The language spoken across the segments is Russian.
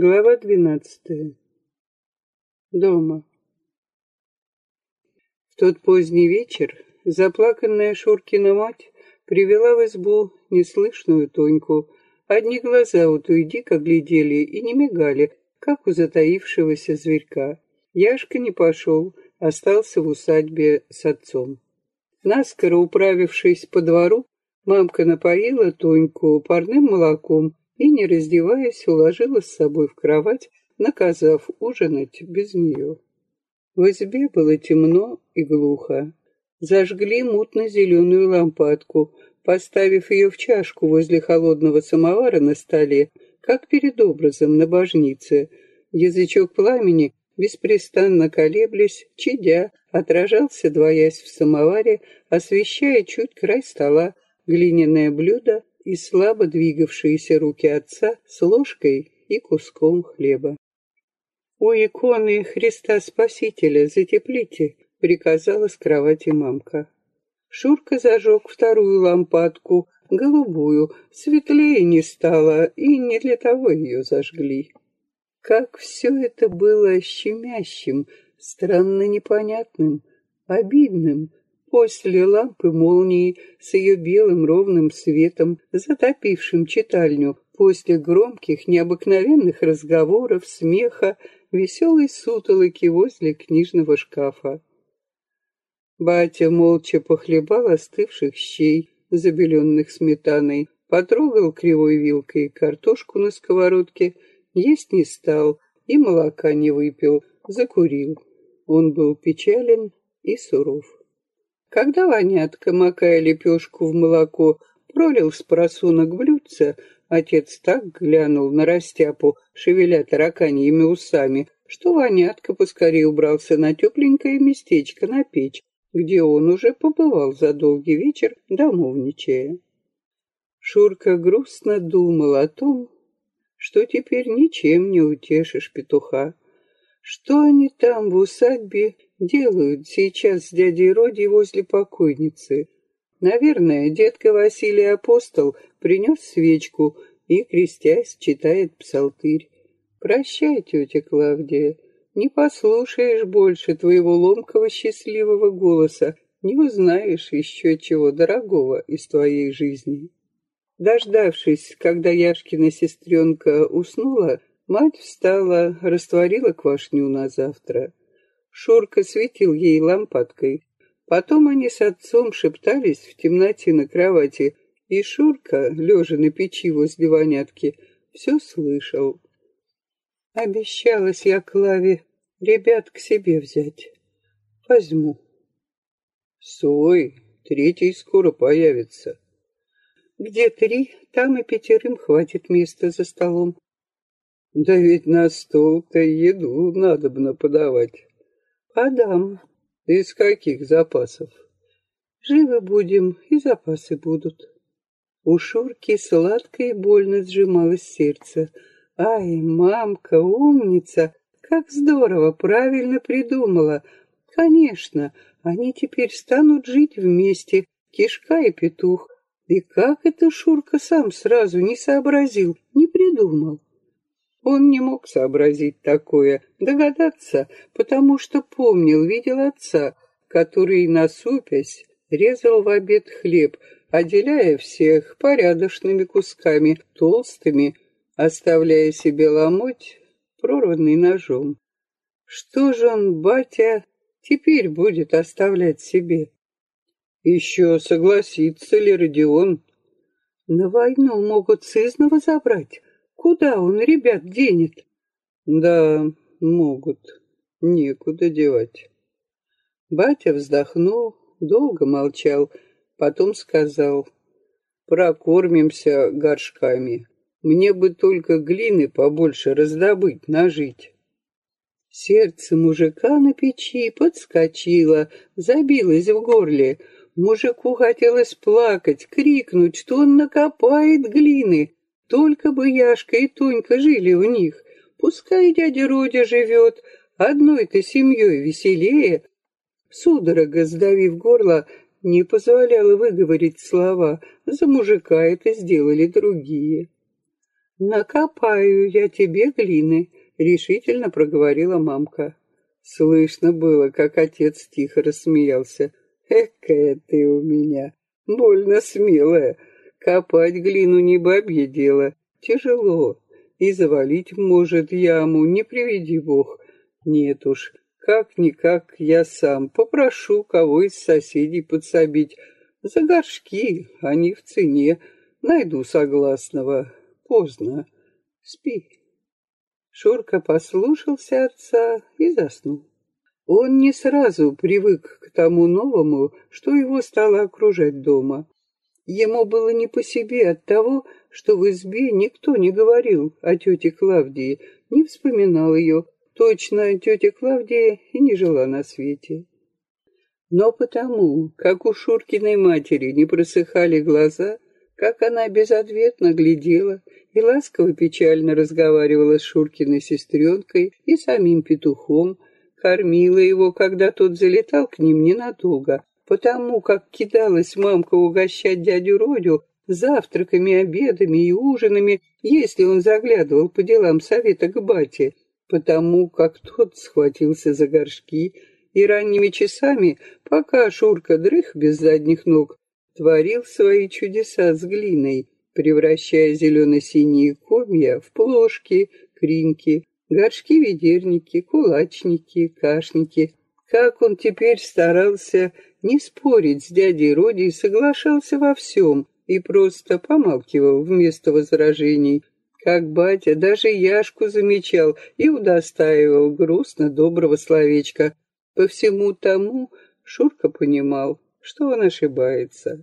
Глава двенадцатая. Дома. В тот поздний вечер заплаканная Шуркина мать привела в избу неслышную Тоньку. Одни глаза у той дико глядели и не мигали, как у затаившегося зверька. Яшка не пошел, остался в усадьбе с отцом. Наскоро управившись по двору, мамка напоила Тоньку парным молоком и, не раздеваясь, уложила с собой в кровать, наказав ужинать без нее. В избе было темно и глухо. Зажгли мутно-зеленую лампадку, поставив ее в чашку возле холодного самовара на столе, как перед образом на божнице. Язычок пламени, беспрестанно колеблясь, чадя, отражался, двоясь в самоваре, освещая чуть край стола, глиняное блюдо и слабо двигавшиеся руки отца с ложкой и куском хлеба. «У иконы Христа Спасителя затеплите», — приказала с кровати мамка. Шурка зажег вторую лампадку, голубую, светлее не стало, и не для того ее зажгли. Как все это было щемящим, странно непонятным, обидным, После лампы молнии с ее белым ровным светом, затопившим читальню, после громких, необыкновенных разговоров, смеха, веселой сутолоки возле книжного шкафа. Батя молча похлебал остывших щей, забеленных сметаной, потрогал кривой вилкой картошку на сковородке, есть не стал и молока не выпил, закурил. Он был печален и суров. Когда Ванятка, макая лепешку в молоко, пролил с просунок блюдца, отец так глянул на растяпу, шевеля тараканьими усами, что Ванятка поскорее убрался на тепленькое местечко на печь, где он уже побывал за долгий вечер, домовничая. Шурка грустно думал о том, что теперь ничем не утешишь петуха. Что они там в усадьбе делают сейчас с дядей Роди возле покойницы. Наверное, детка Василий Апостол принес свечку и, крестясь, читает псалтырь. «Прощай, тетя Клавдия, не послушаешь больше твоего ломкого счастливого голоса, не узнаешь еще чего дорогого из твоей жизни». Дождавшись, когда Яшкина сестренка уснула, мать встала, растворила квашню на завтра. Шурка светил ей лампадкой. Потом они с отцом шептались в темноте на кровати, и Шурка, лежа на печи возле вонятки, все слышал. Обещалась я Клаве ребят к себе взять. Возьму. Сой, третий скоро появится. Где три, там и пятерым хватит места за столом. Да ведь на стол-то еду надобно подавать. Подам. Из каких запасов? Живы будем, и запасы будут. У Шурки сладко и больно сжималось сердце. Ай, мамка, умница, как здорово, правильно придумала. Конечно, они теперь станут жить вместе, кишка и петух. И как это Шурка сам сразу не сообразил, не придумал? Он не мог сообразить такое, догадаться, потому что помнил, видел отца, который, насупясь, резал в обед хлеб, отделяя всех порядочными кусками, толстыми, оставляя себе ломоть, прорванный ножом. Что же он, батя, теперь будет оставлять себе? Еще согласится ли Родион? На войну могут сызнова забрать, Куда он ребят денет? Да, могут. Некуда девать. Батя вздохнул, долго молчал, потом сказал, прокормимся горшками. Мне бы только глины побольше раздобыть, нажить. Сердце мужика на печи подскочило, забилось в горле. Мужику хотелось плакать, крикнуть, что он накопает глины, только бы Яшка и Тонька жили у них. Пускай дядя Родя живет, одной-то семьей веселее. Судорога, сдавив горло, не позволяла выговорить слова. За мужика это сделали другие. «Накопаю я тебе глины», — решительно проговорила мамка. Слышно было, как отец тихо рассмеялся. «Экая ты у меня, больно смелая. Копать глину не бабье дело, тяжело. И завалить может яму, не приведи бог. Нет уж, как-никак я сам попрошу кого из соседей подсобить. За горшки, они в цене. Найду согласного. Поздно. Спи. Шурка послушался отца и заснул. Он не сразу привык к тому новому, что его стало окружать дома. Ему было не по себе от того, что в избе никто не говорил о тете Клавдии, не вспоминал ее. Точно тетя Клавдия и не жила на свете. Но потому, как у Шуркиной матери не просыхали глаза, как она безответно глядела и ласково-печально разговаривала с Шуркиной сестренкой и самим петухом, кормила его, когда тот залетал к ним ненадолго, потому как кидалась мамка угощать дядю Родю завтраками, обедами и ужинами, если он заглядывал по делам совета к бате, потому как тот схватился за горшки и ранними часами, пока Шурка дрых без задних ног, творил свои чудеса с глиной, превращая зелено-синие комья в плошки, кринки, горшки-ведерники, кулачники, кашники. Как он теперь старался не спорить с дядей Роди и соглашался во всем, и просто помалкивал вместо возражений, как батя даже Яшку замечал и удостаивал грустно доброго словечка. По всему тому Шурка понимал, что он ошибается.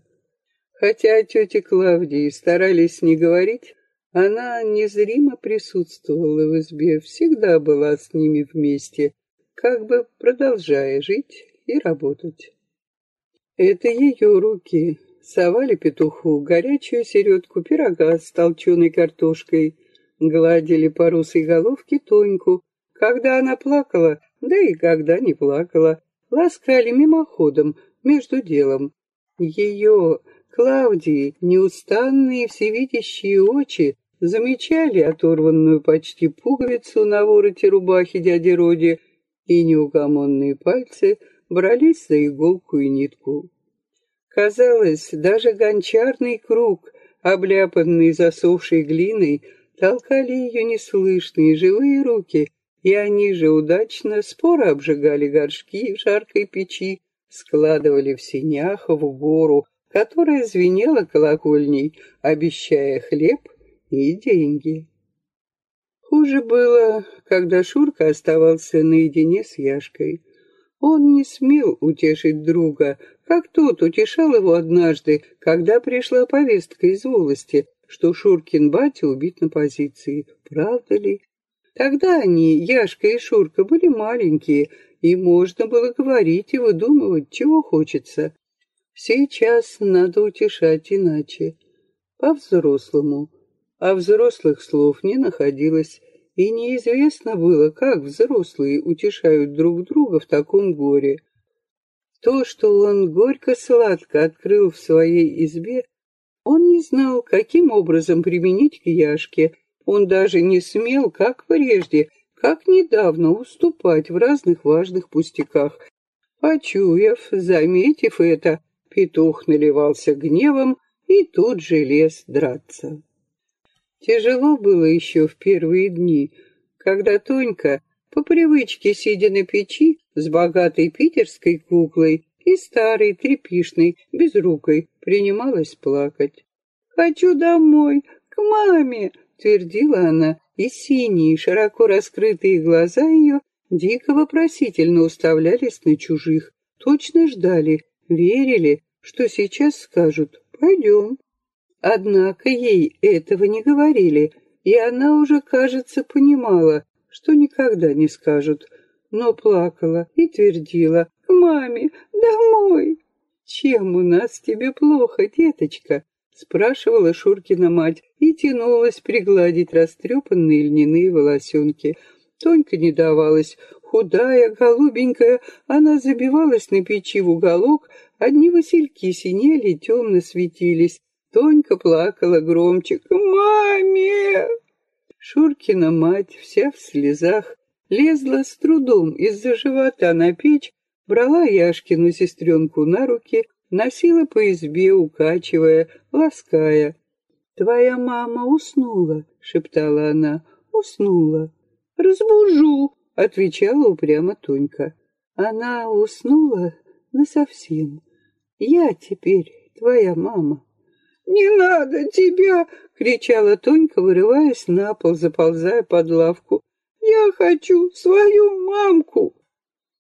Хотя тети Клавдии старались не говорить, она незримо присутствовала в избе, всегда была с ними вместе, как бы продолжая жить и работать. Это ее руки совали петуху горячую середку пирога с толченой картошкой, гладили по русой головке Тоньку, когда она плакала, да и когда не плакала, ласкали мимоходом, между делом. Ее, Клавдии, неустанные всевидящие очи замечали оторванную почти пуговицу на вороте рубахи дяди Роди, и неугомонные пальцы брались за иголку и нитку. Казалось, даже гончарный круг, обляпанный засохшей глиной, толкали ее неслышные живые руки, и они же удачно споро обжигали горшки в жаркой печи, складывали в синях в гору, которая звенела колокольней, обещая хлеб и деньги. Хуже было, когда Шурка оставался наедине с Яшкой. Он не смел утешить друга, как тот утешал его однажды, когда пришла повестка из волости, что Шуркин батя убит на позиции. Правда ли? Тогда они, Яшка и Шурка, были маленькие, и можно было говорить и выдумывать, чего хочется. Сейчас надо утешать иначе, по-взрослому. А взрослых слов не находилось, и неизвестно было, как взрослые утешают друг друга в таком горе. То, что он горько-сладко открыл в своей избе, он не знал, каким образом применить к Яшке. Он даже не смел, как прежде, как недавно, уступать в разных важных пустяках. Почуяв, заметив это, петух наливался гневом и тут же лез драться. Тяжело было еще в первые дни, когда Тонька, по привычке сидя на печи, с богатой питерской куклой и старой, тряпишной, безрукой, принималась плакать. «Хочу домой, к маме!» — твердила она, и синие, широко раскрытые глаза ее дико вопросительно уставлялись на чужих, точно ждали, верили, что сейчас скажут «пойдем». Однако ей этого не говорили, и она уже, кажется, понимала, что никогда не скажут — но плакала и твердила «К маме, домой!» «Чем у нас тебе плохо, деточка?» спрашивала Шуркина мать и тянулась пригладить растрепанные льняные волосенки. Тонька не давалась, худая, голубенькая, она забивалась на печи в уголок, одни васильки синели, темно светились. Тонька плакала громче. «К маме!» Шуркина мать, вся в слезах, лезла с трудом из-за живота на печь, брала Яшкину сестренку на руки, носила по избе, укачивая, лаская. «Твоя мама уснула», — шептала она, — «уснула». «Разбужу», — отвечала упрямо Тонька. Она уснула насовсем. Я теперь твоя мама. «Не надо тебя!» — кричала Тонька, вырываясь на пол, заползая под лавку. «Я хочу свою мамку!»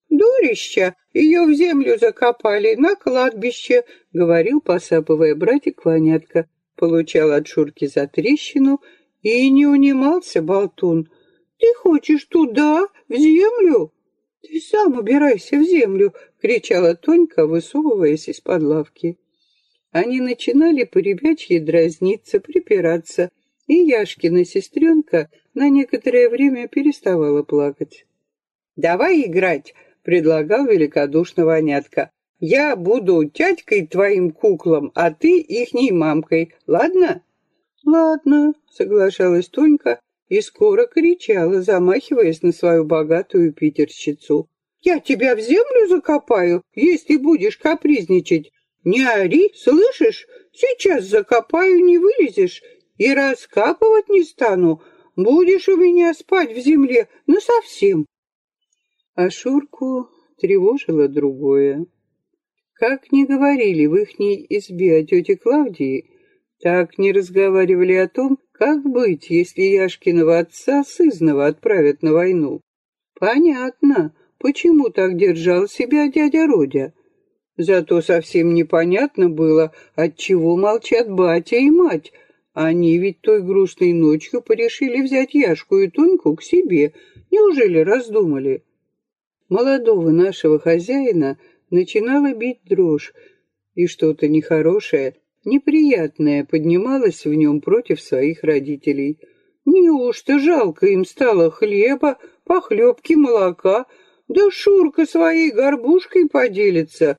«Дурища! Ее в землю закопали, на кладбище!» — говорил, посапывая братик Ванятка. Получал от Шурки за трещину и не унимался болтун. «Ты хочешь туда, в землю?» «Ты сам убирайся в землю!» — кричала Тонька, высовываясь из-под лавки. Они начинали по ребячьи дразниться, припираться, и Яшкина сестренка на некоторое время переставала плакать. «Давай играть!» — предлагал великодушно Ванятка. «Я буду тятькой твоим куклам, а ты ихней мамкой, ладно?» «Ладно», — соглашалась Тонька и скоро кричала, замахиваясь на свою богатую питерщицу. «Я тебя в землю закопаю, если будешь капризничать. Не ори, слышишь? Сейчас закопаю, не вылезешь, и раскапывать не стану. Будешь у меня спать в земле насовсем. А Шурку тревожило другое. Как не говорили в ихней избе о тете Клавдии, так не разговаривали о том, как быть, если Яшкиного отца сызного отправят на войну. Понятно, почему так держал себя дядя Родя. Зато совсем непонятно было, отчего молчат батя и мать. Они ведь той грустной ночью порешили взять Яшку и Тоньку к себе. Неужели раздумали? Молодого нашего хозяина начинала бить дрожь, и что-то нехорошее, неприятное поднималось в нем против своих родителей. Неужто жалко им стало хлеба, похлебки, молока, да Шурка своей горбушкой поделится,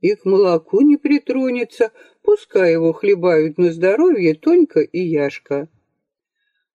и к молоку не притронется, пускай его хлебают на здоровье Тонька и Яшка.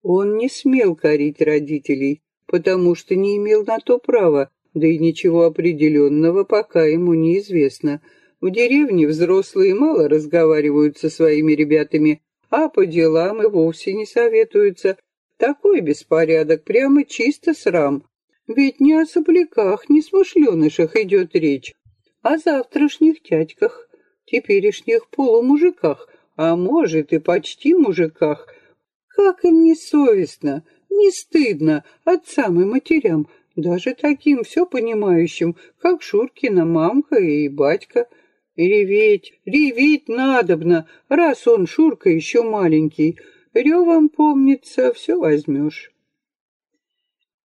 Он не смел корить родителей, потому что не имел на то права, да и ничего определенного пока ему неизвестно. В деревне взрослые мало разговаривают со своими ребятами, а по делам и вовсе не советуются. Такой беспорядок, прямо чисто срам. Ведь не о сопляках, не смышленышах идет речь, о завтрашних тятьках, теперешних полумужиках, а может и почти мужиках. Как им не совестно, не стыдно отцам и матерям, даже таким все понимающим, как Шуркина мамка и батька. Реветь, реветь надобно, раз он, Шурка, еще маленький. Ревом, помнится, все возьмешь.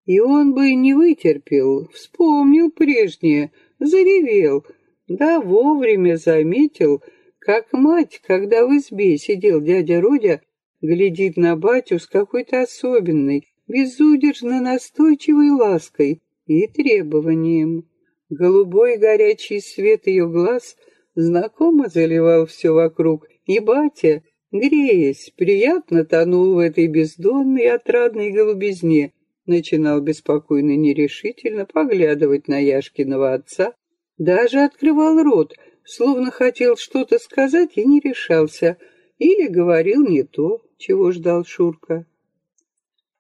И он бы не вытерпел, вспомнил прежнее — заревел, да вовремя заметил, как мать, когда в избе сидел дядя Родя, глядит на батю с какой-то особенной, безудержно настойчивой лаской и требованием. Голубой горячий свет ее глаз знакомо заливал все вокруг, и батя, греясь, приятно тонул в этой бездонной отрадной голубизне, начинал беспокойно нерешительно поглядывать на Яшкиного отца, даже открывал рот, словно хотел что-то сказать и не решался, или говорил не то, чего ждал Шурка.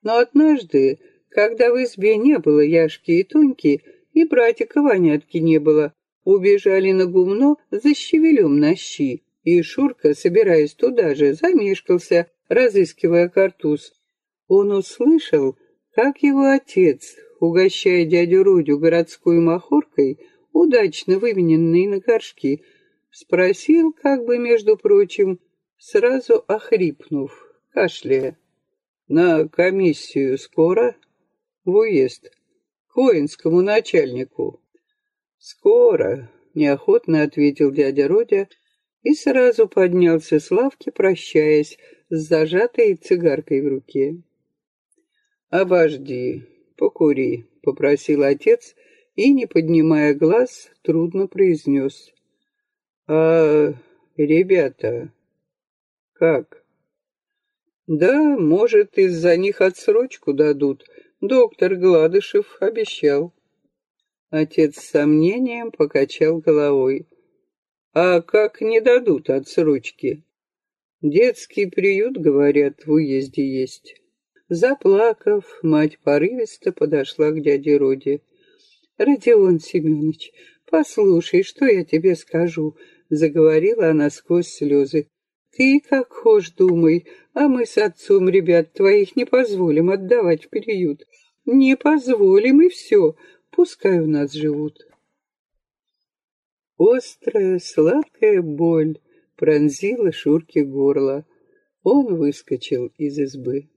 Но однажды, когда в избе не было Яшки и Тоньки, и братика Ванятки не было, убежали на гумно за щавелем на щи, и Шурка, собираясь туда же, замешкался, разыскивая картуз. Он услышал, как его отец, угощая дядю Рудю городской махоркой, удачно вымененной на горшки, спросил, как бы, между прочим, сразу охрипнув, кашляя. «На комиссию скоро?» «В уезд. К воинскому начальнику». «Скоро», — неохотно ответил дядя Родя и сразу поднялся с лавки, прощаясь с зажатой цигаркой в руке. «Обожди, покури», — попросил отец и, не поднимая глаз, трудно произнес. «А ребята, как?» Да, может, из-за них отсрочку дадут. Доктор Гладышев обещал. Отец с сомнением покачал головой. А как не дадут отсрочки? Детский приют, говорят, в уезде есть. Заплакав, мать порывисто подошла к дяде Роде. «Родион Семенович, послушай, что я тебе скажу», — заговорила она сквозь слезы. «Ты как хошь думай, а мы с отцом ребят твоих не позволим отдавать в приют. Не позволим, и все, пускай у нас живут». Острая, сладкая боль пронзила Шурке горло. Он выскочил из избы.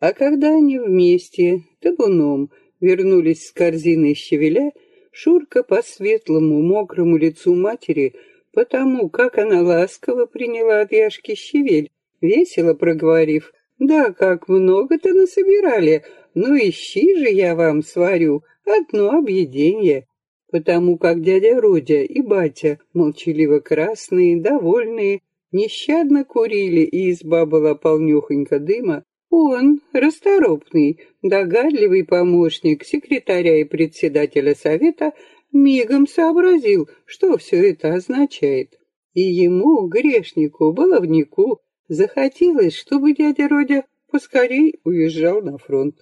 А когда они вместе, табуном, вернулись с корзиной щавеля, Шурка по светлому, мокрому лицу матери, потому как она ласково приняла от Яшки щавель, весело проговорив, «Да, как много-то насобирали, ну ищи же я вам сварю, одно объеденье» потому как дядя Родя и батя, молчаливо красные, довольные, нещадно курили, и изба была полнёхонько дыма, он, расторопный, догадливый помощник секретаря и председателя совета, мигом сообразил, что все это означает. И ему, грешнику, баловнику, захотелось, чтобы дядя Родя поскорей уезжал на фронт.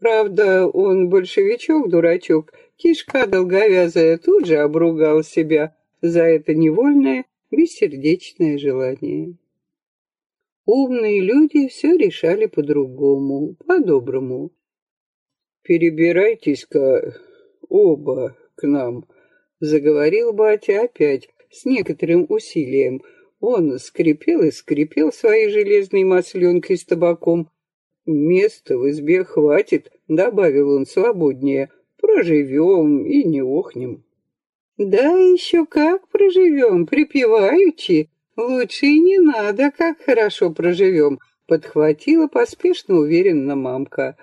Правда, он большевичок-дурачок, кишка долговязая тут же обругал себя за это невольное, бессердечное желание. Умные люди все решали по-другому, по-доброму. «Перебирайтесь-ка оба к нам», — заговорил батя опять с некоторым усилием. Он скрипел и скрипел своей железной масленкой с табаком. «Места в избе хватит», — добавил он свободнее. «Проживем и не охнем». «Да еще как проживем, припеваючи», «Лучше и не надо, как хорошо проживем», — подхватила поспешно уверенно мамка.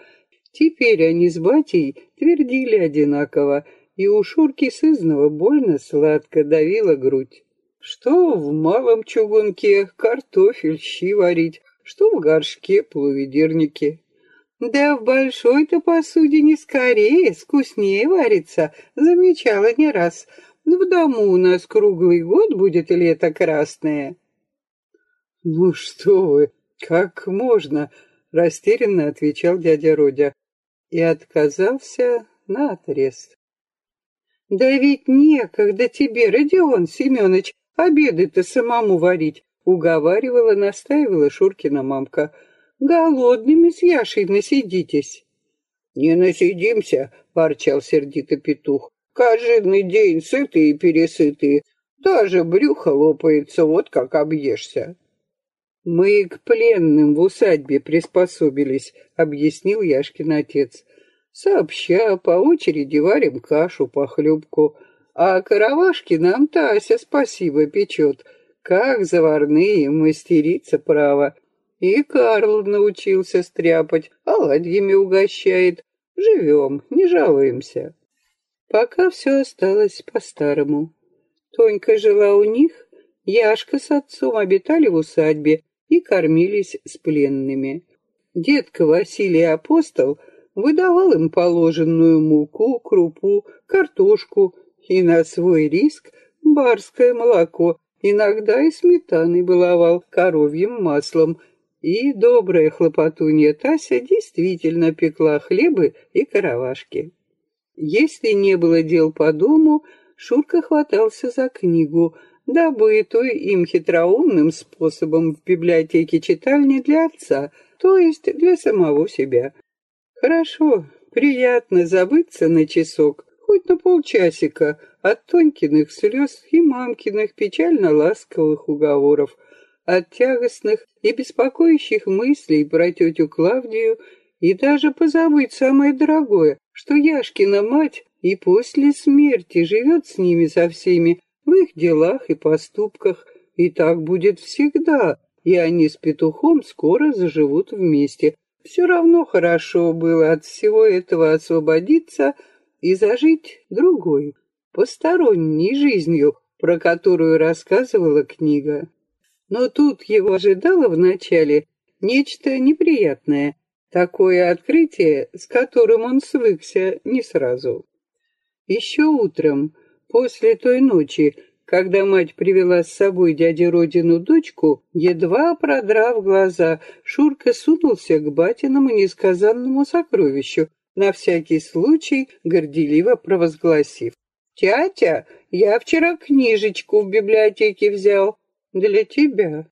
Теперь они с батей твердили одинаково, и у Шурки сызного больно сладко давила грудь. Что в малом чугунке картофель, щи варить, что в горшке плуведерники. Да в большой-то посудине скорее, вкуснее варится, замечала не раз — в дому у нас круглый год будет лето красное. Ну что вы, как можно? Растерянно отвечал дядя Родя и отказался на отрез. Да ведь некогда тебе, Родион Семенович, обеды-то самому варить, уговаривала, настаивала Шуркина мамка. Голодными с Яшей насидитесь. Не насидимся, ворчал сердито петух. Каждый день сытый и пересытый, даже брюхо лопается, вот как объешься. Мы к пленным в усадьбе приспособились, объяснил Яшкин отец. Сообща по очереди варим кашу, похлебку, а каравашки нам Тася спасибо печет. Как заварные мастерица право. И Карл научился стряпать, оладьями угощает. Живем, не жалуемся. Пока все осталось по-старому. Тонька жила у них, Яшка с отцом обитали в усадьбе и кормились с пленными. Дедка Василий Апостол выдавал им положенную муку, крупу, картошку и на свой риск барское молоко, иногда и сметаной баловал коровьим маслом, и добрая хлопотунья Тася действительно пекла хлебы и каравашки. Если не было дел по дому, Шурка хватался за книгу, добытую им хитроумным способом в библиотеке читальни для отца, то есть для самого себя. Хорошо, приятно забыться на часок, хоть на полчасика, от Тонькиных слез и мамкиных печально-ласковых уговоров, от тягостных и беспокоящих мыслей про тетю Клавдию и даже позабыть самое дорогое, что Яшкина мать и после смерти живет с ними со всеми в их делах и поступках, и так будет всегда, и они с петухом скоро заживут вместе. Все равно хорошо было от всего этого освободиться и зажить другой, посторонней жизнью, про которую рассказывала книга. Но тут его ожидало вначале нечто неприятное, такое открытие, с которым он свыкся не сразу. Еще утром, после той ночи, когда мать привела с собой дяде Родину дочку, едва продрав глаза, Шурка сунулся к батиному несказанному сокровищу, на всякий случай горделиво провозгласив. «Тятя, я вчера книжечку в библиотеке взял. Для тебя».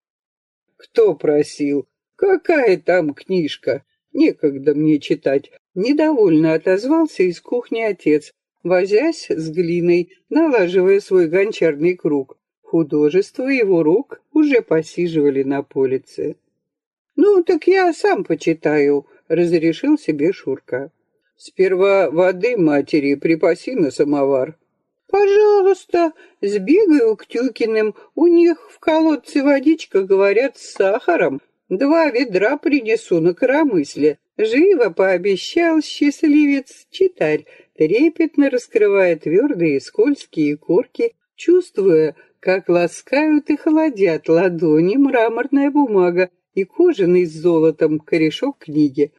«Кто просил? Какая там книжка? Некогда мне читать». Недовольно отозвался из кухни отец, возясь с глиной, налаживая свой гончарный круг. Художество его рук уже посиживали на полице. «Ну, так я сам почитаю», — разрешил себе Шурка. «Сперва воды матери припаси на самовар». «Пожалуйста, сбегаю к Тюкиным, у них в колодце водичка, говорят, с сахаром. Два ведра принесу на коромысле». Живо пообещал счастливец-читарь, трепетно раскрывая твердые скользкие корки, чувствуя, как ласкают и холодят ладони мраморная бумага и кожаный с золотом корешок книги.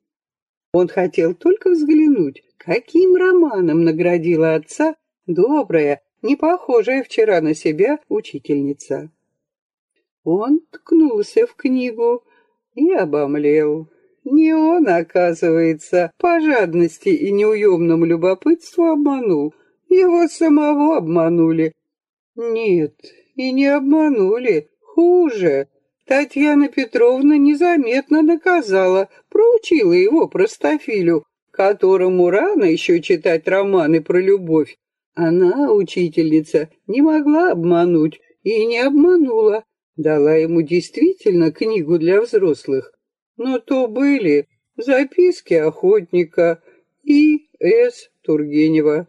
Он хотел только взглянуть, каким романом наградила отца добрая, не похожая вчера на себя учительница. Он ткнулся в книгу и обомлел. Не он, оказывается, по жадности и неуемному любопытству обманул. Его самого обманули. Нет, и не обманули. Хуже. Татьяна Петровна незаметно наказала, проучила его простофилю, которому рано еще читать романы про любовь. Она, учительница, не могла обмануть и не обманула. Дала ему действительно книгу для взрослых но то были записки охотника и С. Тургенева.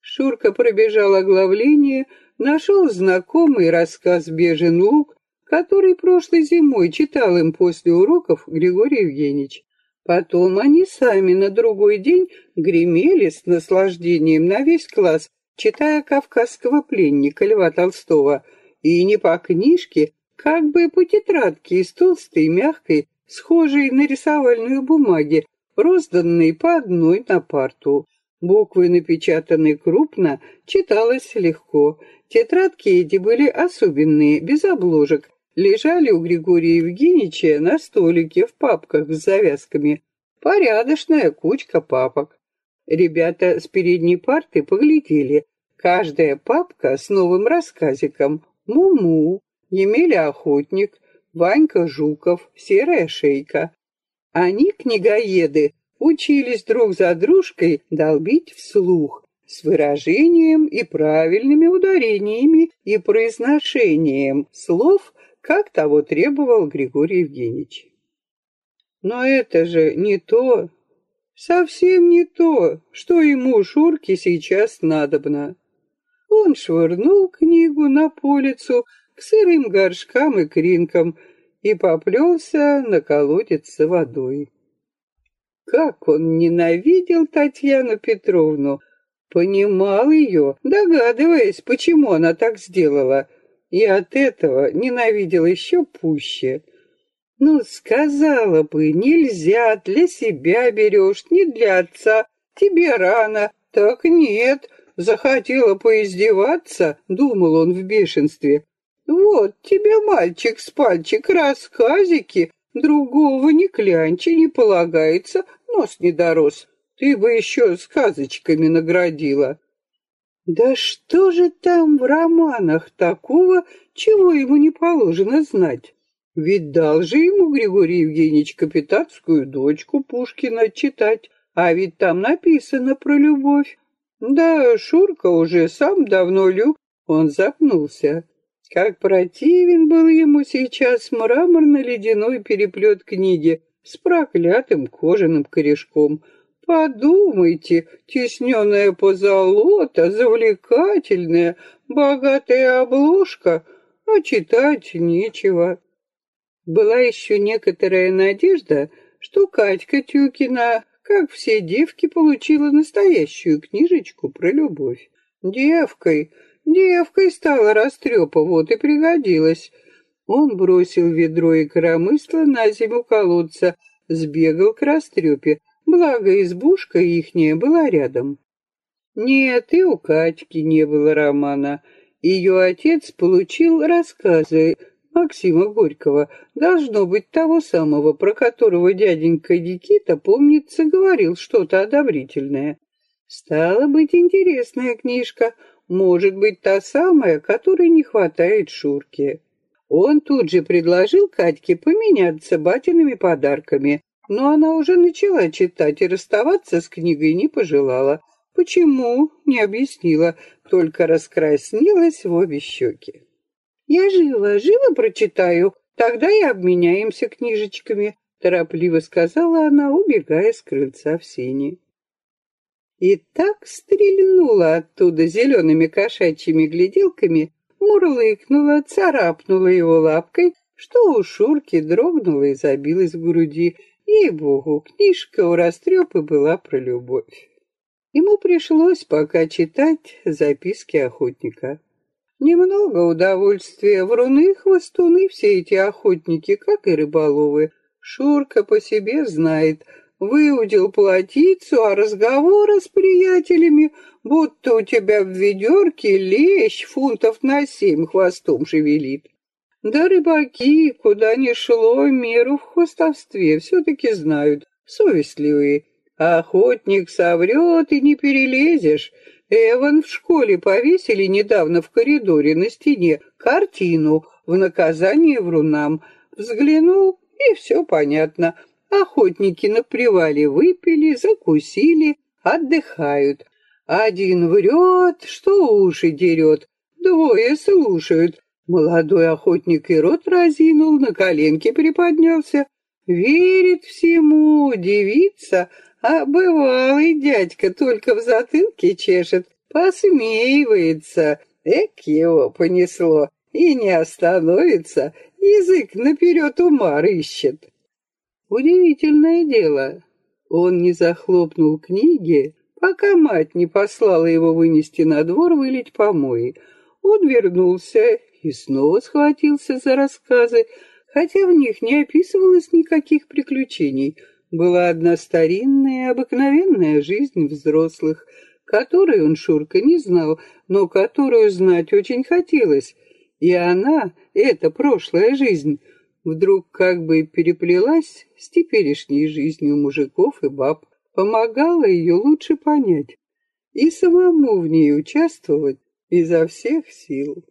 Шурка пробежал оглавление, нашел знакомый рассказ «Бежен лук», который прошлой зимой читал им после уроков Григорий Евгеньевич. Потом они сами на другой день гремели с наслаждением на весь класс, читая «Кавказского пленника» Льва Толстого, и не по книжке, как бы по тетрадке из толстой, мягкой, схожей на рисовальную бумаге, розданной по одной на парту. Буквы, напечатанные крупно, читалось легко. Тетрадки эти были особенные, без обложек, лежали у Григория Евгеньевича на столике в папках с завязками. Порядочная кучка папок. Ребята с передней парты поглядели. Каждая папка с новым рассказиком. Муму, Емеля Охотник, Ванька Жуков, Серая Шейка. Они, книгоеды, учились друг за дружкой долбить вслух с выражением и правильными ударениями и произношением слов, как того требовал Григорий Евгеньевич. Но это же не то, совсем не то, что ему, Шурке, сейчас надобно. Он швырнул книгу на полицу, к сырым горшкам и кринкам и поплелся на колодец с водой. Как он ненавидел Татьяну Петровну! Понимал ее, догадываясь, почему она так сделала, и от этого ненавидел еще пуще. Ну, сказала бы, нельзя, для себя берешь, не для отца, тебе рано. Так нет, захотела поиздеваться, думал он в бешенстве. Вот тебе, мальчик с пальчик, рассказики, другого ни клянчи не полагается, нос не дорос. Ты бы еще сказочками наградила. Да что же там в романах такого, чего ему не положено знать? Ведь дал же ему Григорий Евгеньевич капитанскую дочку Пушкина читать, а ведь там написано про любовь. Да, Шурка уже сам давно люб, он запнулся. Как противен был ему сейчас мраморно-ледяной переплет книги с проклятым кожаным корешком. Подумайте, тесненная позолота, завлекательная, богатая обложка, а читать нечего. Была еще некоторая надежда, что Катька Тюкина, как все девки, получила настоящую книжечку про любовь. Девкой, Девкой стала растрепа, вот и пригодилась. Он бросил ведро и коромысло на зиму колодца, сбегал к растрепе, благо избушка ихняя была рядом. Нет, и у Катьки не было романа. Ее отец получил рассказы Максима Горького, должно быть того самого, про которого дяденька Никита, помнится, говорил что-то одобрительное. Стала быть интересная книжка, может быть, та самая, которой не хватает Шурке. Он тут же предложил Катьке поменяться батиными подарками, но она уже начала читать и расставаться с книгой не пожелала. Почему? Не объяснила, только раскраснилась в обе щеки. «Я живо, живо прочитаю, тогда и обменяемся книжечками», торопливо сказала она, убегая с крыльца в сени. И так стрельнула оттуда зелеными кошачьими гляделками, мурлыкнула, царапнула его лапкой, что у Шурки дрогнула и забилась в груди. Ей-богу, книжка у растрепы была про любовь. Ему пришлось пока читать записки охотника. Немного удовольствия, вруны, хвостуны, все эти охотники, как и рыболовы. Шурка по себе знает, выудил плотицу, а разговора с приятелями, будто у тебя в ведерке лещ фунтов на семь хвостом шевелит. Да рыбаки, куда ни шло, меру в хвостовстве все-таки знают, совестливые. Охотник соврет и не перелезешь. Эван в школе повесили недавно в коридоре на стене картину в наказание врунам. Взглянул, и все понятно. Охотники на привале выпили, закусили, отдыхают. Один врет, что уши дерет, двое слушают. Молодой охотник и рот разинул, на коленки приподнялся. Верит всему, девица, а бывалый дядька только в затылке чешет, посмеивается. Эк его понесло, и не остановится, язык наперед ума рыщет. Удивительное дело, он не захлопнул книги, пока мать не послала его вынести на двор вылить помои. Он вернулся и снова схватился за рассказы, хотя в них не описывалось никаких приключений. Была одна старинная, обыкновенная жизнь взрослых, которой он, Шурка, не знал, но которую знать очень хотелось. И она, эта прошлая жизнь, вдруг как бы переплелась с теперешней жизнью мужиков и баб, помогала ее лучше понять и самому в ней участвовать изо всех сил.